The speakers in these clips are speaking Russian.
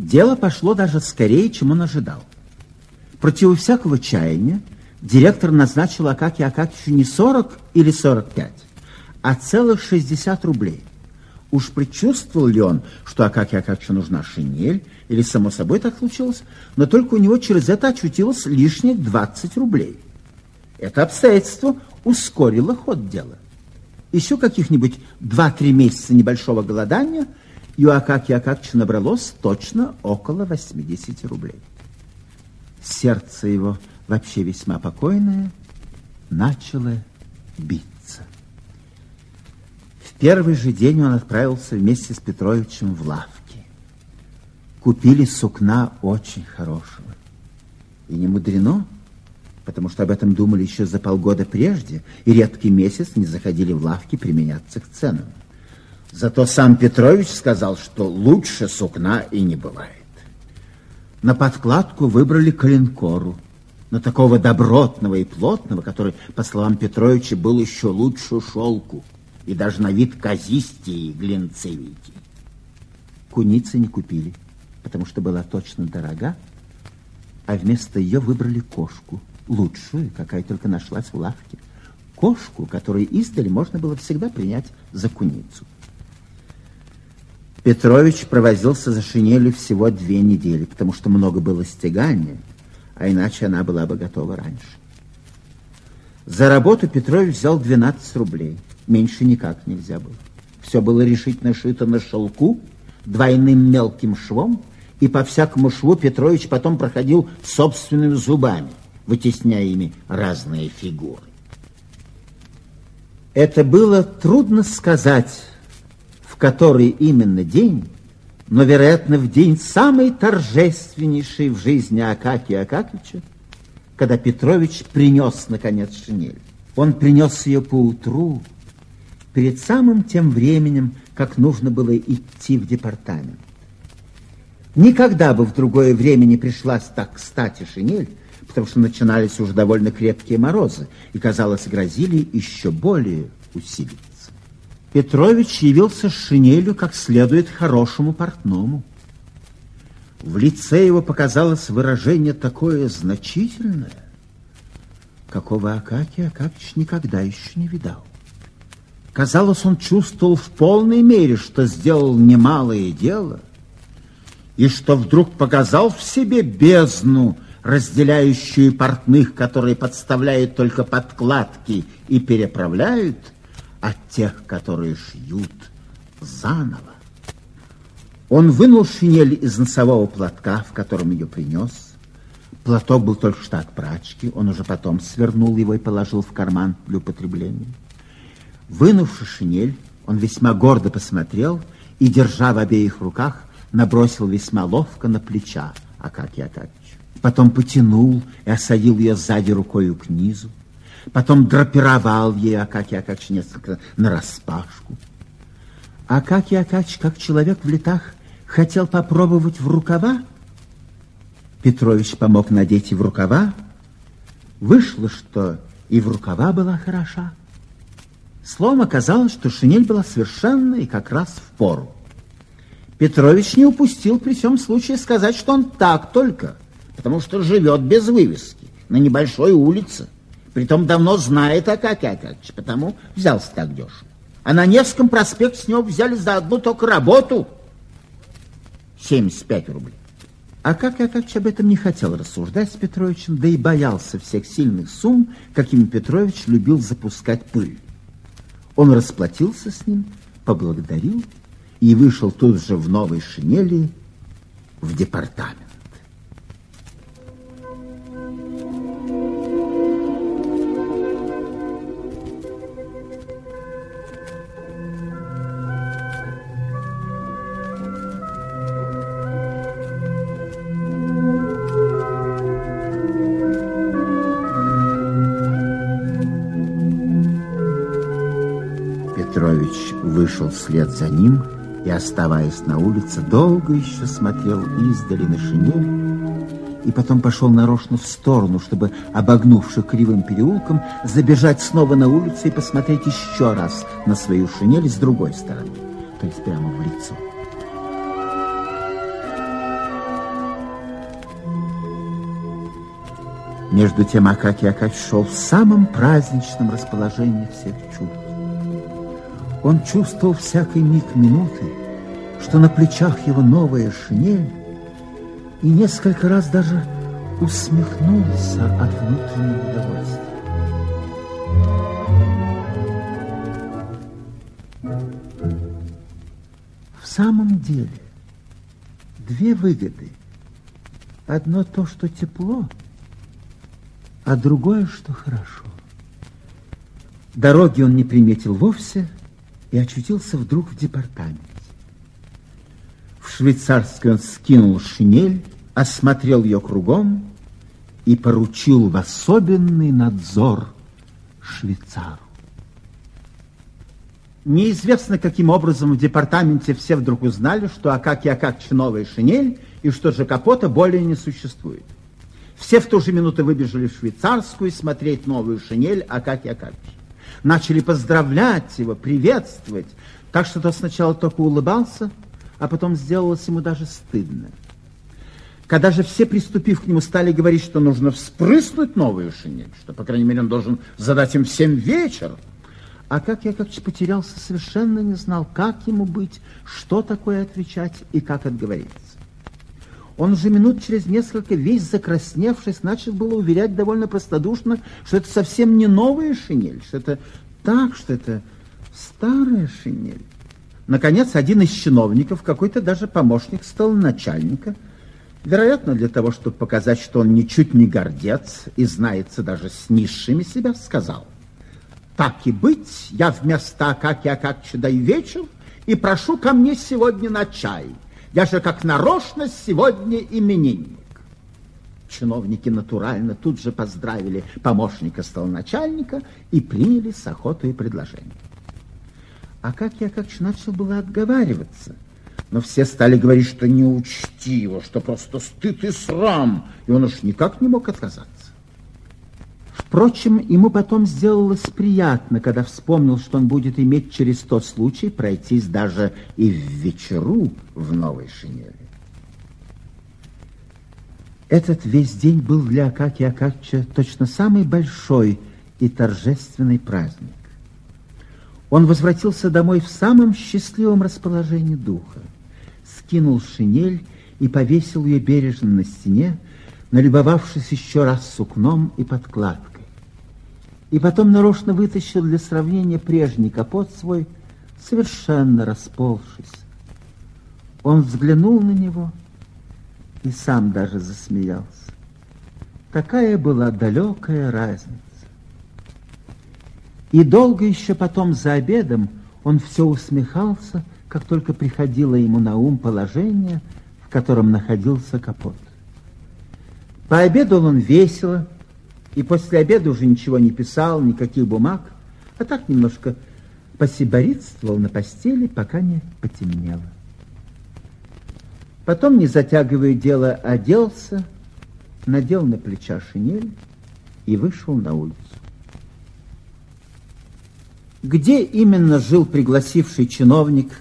Дело пошло даже скорее, чем он ожидал. Против всякого чаяния директор назначил Акаке Акакичу не 40 или 45, а целых 60 рублей. Уж предчувствовал ли он, что Акаке Акакичу нужна шинель, или само собой так случилось, но только у него через это очутилось лишних 20 рублей. Это обстоятельство ускорило ход дела. Еще каких-нибудь 2-3 месяца небольшого голодания, и у набралось точно около 80 рублей. Сердце его, вообще весьма покойное, начало биться. В первый же день он отправился вместе с Петровичем в лавки. Купили сукна очень хорошего. И не мудрено, потому что об этом думали еще за полгода прежде, и редкий месяц не заходили в лавки применяться к ценам. Зато сам Петрович сказал, что лучше сукна и не бывает. На подкладку выбрали коленкору, на такого добротного и плотного, который, по словам Петровича, был еще лучше шелку и даже на вид казистее и глинцевитей. Куницы не купили, потому что была точно дорога, а вместо ее выбрали кошку, лучшую, какая только нашлась в лавке. Кошку, которую издали можно было всегда принять за куницу. Петрович провозился за шинелью всего две недели, потому что много было стегания, а иначе она была бы готова раньше. За работу Петрович взял 12 рублей. Меньше никак нельзя было. Все было решительно шито на шелку, двойным мелким швом, и по всякому шву Петрович потом проходил собственными зубами, вытесняя ими разные фигуры. Это было трудно сказать, который именно день, но, вероятно, в день самый торжественнейший в жизни Акакия Акакича, когда Петрович принес, наконец, шинель. Он принес ее поутру, перед самым тем временем, как нужно было идти в департамент. Никогда бы в другое время не пришлась так кстати шинель, потому что начинались уже довольно крепкие морозы и, казалось, грозили еще более усилиться. Петрович явился с шинелью как следует хорошему портному. В лице его показалось выражение такое значительное, какого Акакий Акакич никогда еще не видал. Казалось, он чувствовал в полной мере, что сделал немалое дело, и что вдруг показал в себе бездну, разделяющую портных, которые подставляют только подкладки и переправляют, от тех, которые шьют заново. Он вынул шинель из носового платка, в котором ее принес. Платок был только что от прачки, он уже потом свернул его и положил в карман для употребления. Вынувши шинель, он весьма гордо посмотрел и, держа в обеих руках, набросил весьма ловко на плеча Акакия Акакича. Потом потянул и осадил ее сзади рукою к низу. Потом драпировал ей Акакий Акач несколько нараспашку. Акакий Акач, как человек в летах, хотел попробовать в рукава. Петрович помог надеть и в рукава. Вышло, что и в рукава была хороша. Словом, оказалось, что шинель была совершенно и как раз в пору. Петрович не упустил при всем случае сказать, что он так только, потому что живет без вывески на небольшой улице. Притом давно знает Акакий Акакич, потому взялся так дешево. А на Невском проспекте с него взяли за одну только работу 75 рублей. А как Акакич об этом не хотел рассуждать с Петровичем, да и боялся всех сильных сумм, какими Петрович любил запускать пыль. Он расплатился с ним, поблагодарил и вышел тут же в новой шинели в департамент. пошел вслед за ним и, оставаясь на улице, долго еще смотрел издали на шинель и потом пошел нарочно в сторону, чтобы, обогнувши кривым переулком, забежать снова на улицу и посмотреть еще раз на свою шинель с другой стороны, то есть прямо в лицо. Между тем Акакий Акач шел в самом праздничном расположении всех чувств. Он чувствовал всякий миг минуты, что на плечах его новая шинель, и несколько раз даже усмехнулся от внутреннего удовольствия. В самом деле, две выгоды. Одно то, что тепло, а другое, что хорошо. Дороги он не приметил вовсе и очутился вдруг в департаменте. В швейцарской он скинул шинель, осмотрел ее кругом и поручил в особенный надзор швейцару. Неизвестно, каким образом в департаменте все вдруг узнали, что Акакий Акакч новая шинель и что же Капота более не существует. Все в ту же минуту выбежали в швейцарскую смотреть новую шинель Акакий Акакч. Начали поздравлять его, приветствовать, так что тот сначала только улыбался, а потом сделалось ему даже стыдно. Когда же все, приступив к нему, стали говорить, что нужно вспрыснуть новую шинель, что, по крайней мере, он должен задать им всем вечер, а как я как потерялся, совершенно не знал, как ему быть, что такое отвечать и как отговориться. Он уже минут через несколько, весь закрасневшись, начал было уверять довольно простодушно, что это совсем не новая шинель, что это так, что это старая шинель. Наконец, один из чиновников, какой-то даже помощник стал начальника, вероятно, для того, чтобы показать, что он ничуть не гордец и знается даже с низшими себя, сказал – так и быть, я вместо Акаки Акакча даю вечер и прошу ко мне сегодня на чай. Я же как нарочно сегодня именинник. Чиновники натурально тут же поздравили помощника столоначальника и приняли с охотой предложение. А как я как начал было отговариваться, но все стали говорить, что не учтиво, что просто стыд и срам, и он уж никак не мог отказаться. Впрочем, ему потом сделалось приятно, когда вспомнил, что он будет иметь через тот случай пройтись даже и в вечеру в новой шинели. Этот весь день был для Акакия Акакча точно самый большой и торжественный праздник. Он возвратился домой в самом счастливом расположении духа, скинул шинель и повесил ее бережно на стене, налюбовавшись еще раз сукном и подкладкой и потом нарочно вытащил для сравнения прежний капот свой, совершенно расползшись. Он взглянул на него и сам даже засмеялся. Такая была далекая разница. И долго еще потом за обедом он все усмехался, как только приходило ему на ум положение, в котором находился капот. Пообедал он весело, и после обеда уже ничего не писал, никаких бумаг, а так немножко посиборитствовал на постели, пока не потемнело. Потом, не затягивая дело, оделся, надел на плеча шинель и вышел на улицу. Где именно жил пригласивший чиновник,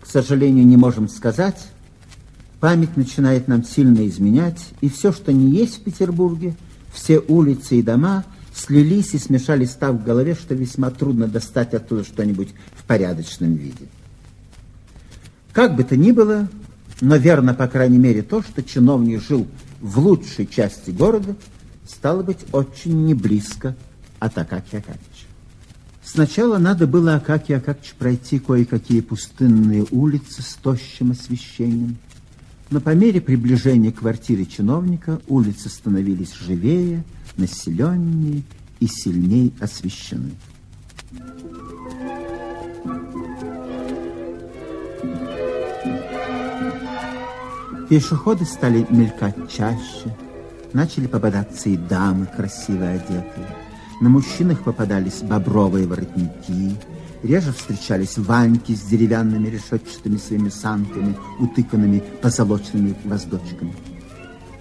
к сожалению, не можем сказать. Память начинает нам сильно изменять, и все, что не есть в Петербурге – все улицы и дома слились и смешались так в голове, что весьма трудно достать оттуда что-нибудь в порядочном виде. Как бы то ни было, но верно, по крайней мере, то, что чиновник жил в лучшей части города, стало быть, очень не близко от Акакия Акакича. Сначала надо было Акакия Акакич пройти кое-какие пустынные улицы с тощим освещением, но по мере приближения к квартире чиновника улицы становились живее, населеннее и сильней освещены. Пешеходы стали мелькать чаще, начали попадаться и дамы, красиво одетые. На мужчинах попадались бобровые воротники, Реже встречались ваньки с деревянными решетчатыми своими санками, утыканными позолоченными воздочками.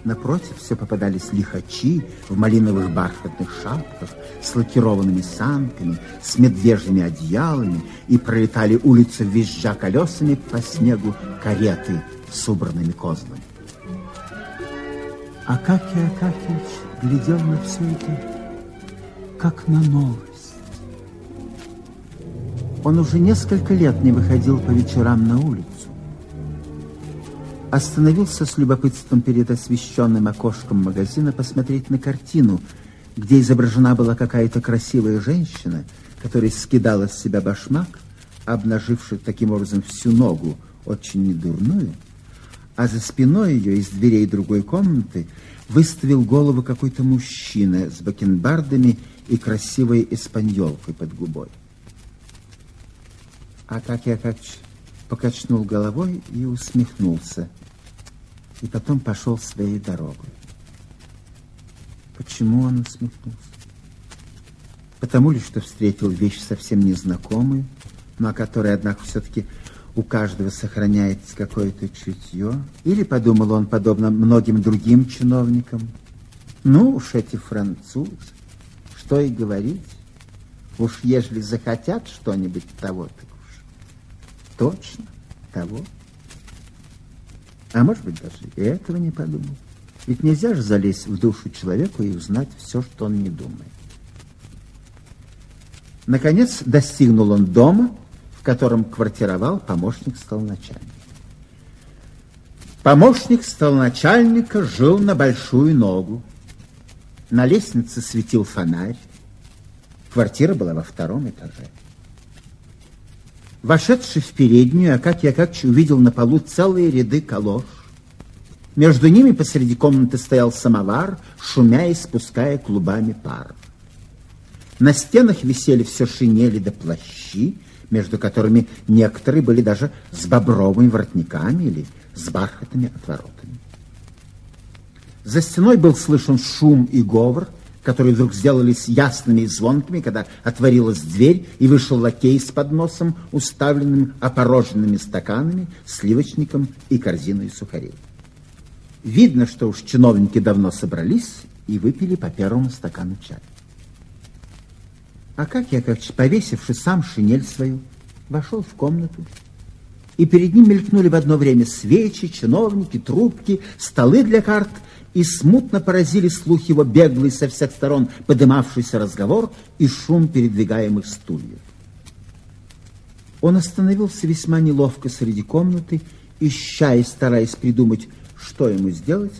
Напротив все попадались лихачи в малиновых бархатных шапках, с лакированными санками, с медвежьими одеялами и пролетали улицы, визжа колесами по снегу кареты с убранными козлами. Акакий Акакевич глядел на все это, как на новость. Он уже несколько лет не выходил по вечерам на улицу. Остановился с любопытством перед освещенным окошком магазина посмотреть на картину, где изображена была какая-то красивая женщина, которая скидала с себя башмак, обнаживший таким образом всю ногу, очень недурную, а за спиной ее из дверей другой комнаты выставил голову какой-то мужчина с бакенбардами и красивой испаньолкой под губой. А как я как покачнул головой и усмехнулся, и потом пошел своей дорогой. Почему он усмехнулся? Потому ли, что встретил вещь совсем незнакомую, но о которой, однако, все-таки у каждого сохраняется какое-то чутье? Или, подумал он, подобно многим другим чиновникам, ну уж эти французы, что и говорить, уж ежели захотят что-нибудь того, так уж точно того. А может быть, даже и этого не подумал. Ведь нельзя же залезть в душу человеку и узнать все, что он не думает. Наконец достигнул он дома, в котором квартировал помощник столоначальника. Помощник столоначальника жил на большую ногу. На лестнице светил фонарь. Квартира была во втором этаже. Вошедший в переднюю, Акакий Акакич увидел на полу целые ряды колош. Между ними посреди комнаты стоял самовар, шумя и спуская клубами пар. На стенах висели все шинели да плащи, между которыми некоторые были даже с бобровыми воротниками или с бархатными отворотами. За стеной был слышен шум и говор, которые вдруг сделались ясными и звонкими, когда отворилась дверь и вышел лакей с подносом, уставленным опороженными стаканами, сливочником и корзиной сухарей. Видно, что уж чиновники давно собрались и выпили по первому стакану чая. А как Яковлевич, повесивший сам шинель свою, вошел в комнату, и перед ним мелькнули в одно время свечи, чиновники, трубки, столы для карт, и смутно поразили слух его беглый со всех сторон подымавшийся разговор и шум передвигаемых стульев. Он остановился весьма неловко среди комнаты, ища и стараясь придумать, что ему сделать,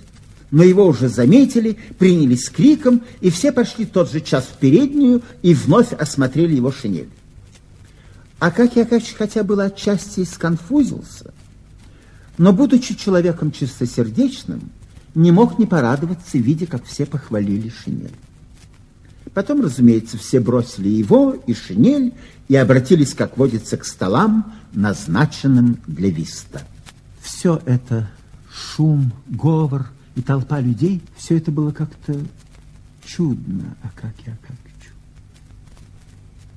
но его уже заметили, приняли с криком, и все пошли тот же час в переднюю и вновь осмотрели его шинель. А как я, хотя было отчасти сконфузился, но, будучи человеком чистосердечным, не мог не порадоваться, видя, как все похвалили шинель. Потом, разумеется, все бросили его и шинель и обратились, как водится, к столам, назначенным для виста. Все это шум, говор, и толпа людей, все это было как-то чудно Акаке Акакичу.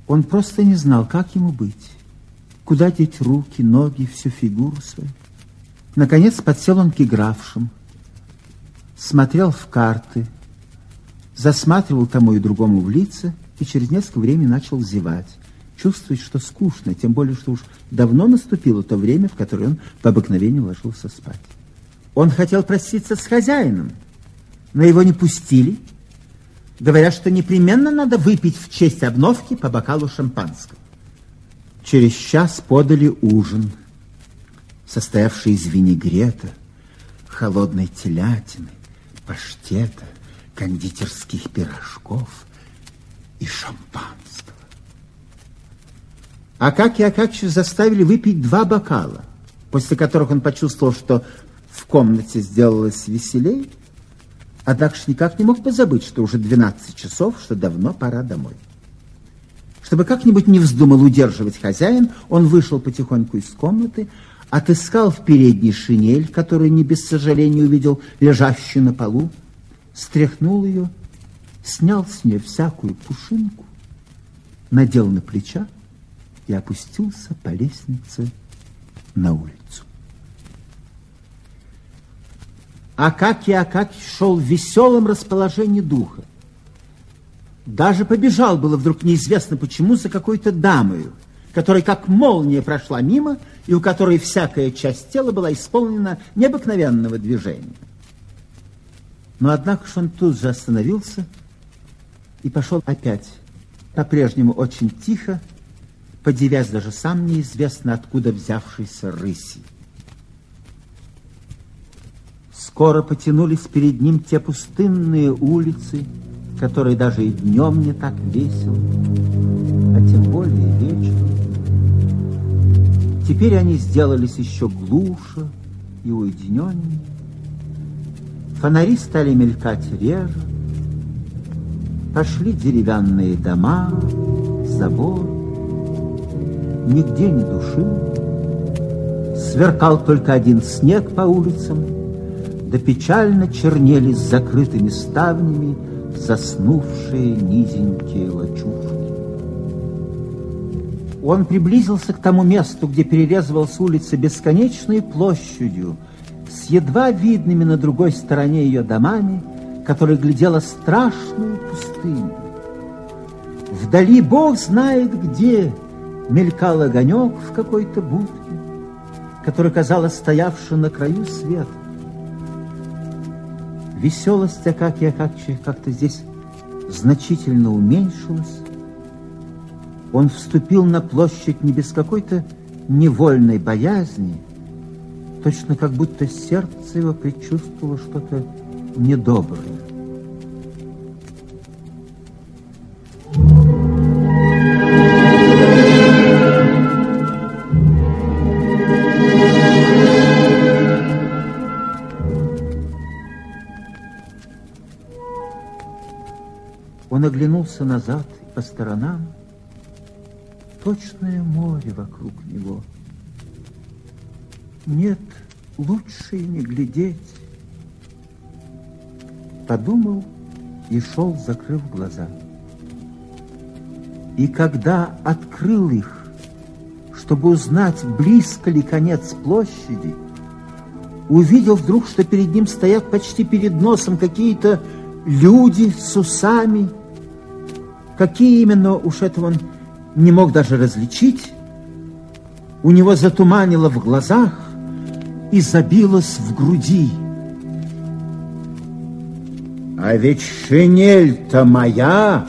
Он просто не знал, как ему быть, куда деть руки, ноги, всю фигуру свою. Наконец подсел он к игравшим, смотрел в карты, засматривал тому и другому в лица и через несколько времени начал зевать, чувствовать, что скучно, тем более, что уж давно наступило то время, в которое он по обыкновению ложился спать. Он хотел проститься с хозяином, но его не пустили, говоря, что непременно надо выпить в честь обновки по бокалу шампанского. Через час подали ужин, состоявший из винегрета, холодной телятины, паштета, кондитерских пирожков и шампанского. Акаки Акакичу заставили выпить два бокала, после которых он почувствовал, что в комнате сделалось веселей, а Дакш никак не мог позабыть, что уже 12 часов, что давно пора домой. Чтобы как-нибудь не вздумал удерживать хозяин, он вышел потихоньку из комнаты, отыскал в передней шинель, которую не без сожаления увидел лежащую на полу, стряхнул ее, снял с нее всякую пушинку, надел на плеча и опустился по лестнице на улицу. Акакий Акакий шел в веселом расположении духа. Даже побежал было вдруг неизвестно почему за какой-то дамою, которая как молния прошла мимо и у которой всякая часть тела была исполнена необыкновенного движения. Но однако ж он тут же остановился и пошел опять, по-прежнему очень тихо, подивясь даже сам неизвестно откуда взявшейся рыси. Скоро потянулись перед ним те пустынные улицы, которые даже и днем не так весело, а тем более вечером. Теперь они сделались еще глуше и уединеннее. Фонари стали мелькать реже, пошли деревянные дома, забор, нигде ни души. Сверкал только один снег по улицам, да печально чернели с закрытыми ставнями заснувшие низенькие лачушки. Он приблизился к тому месту, где перерезывалась улица бесконечной площадью, с едва видными на другой стороне ее домами, которая глядела страшную пустыню. Вдали Бог знает где мелькал огонек в какой-то будке, который, казалось, стоявший на краю света. Веселость Акакия Акакча как-то здесь значительно уменьшилась. Он вступил на площадь не без какой-то невольной боязни, точно как будто сердце его предчувствовало что-то недоброе. Оглянулся назад и по сторонам. Точное море вокруг него. Нет, лучше и не глядеть. Подумал и шел, закрыв глаза. И когда открыл их, чтобы узнать, близко ли конец площади, увидел вдруг, что перед ним стоят почти перед носом какие-то люди с усами, Какие именно, уж этого он не мог даже различить. У него затуманило в глазах и забилось в груди. «А ведь шинель-то моя!»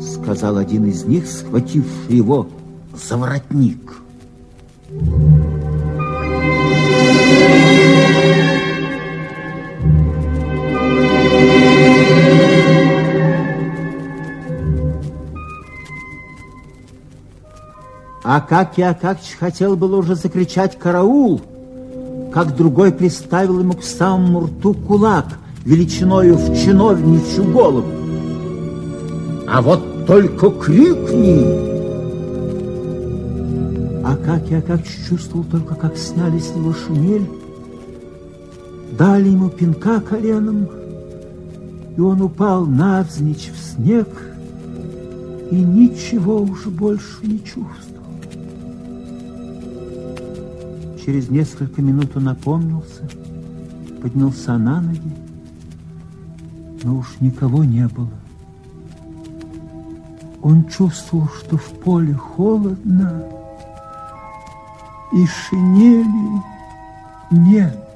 Сказал один из них, схвативший его за воротник. Акакий Акакич хотел было уже закричать «караул», как другой приставил ему к самому рту кулак величиною в чиновничью голову. А вот только крикни! Акакий Акакич чувствовал только, как сняли с него шинель, дали ему пинка коленом, и он упал навзничь в снег и ничего уже больше не чувствовал. Через несколько минут он опомнился, поднялся на ноги, но уж никого не было. Он чувствовал, что в поле холодно, и шинели нет.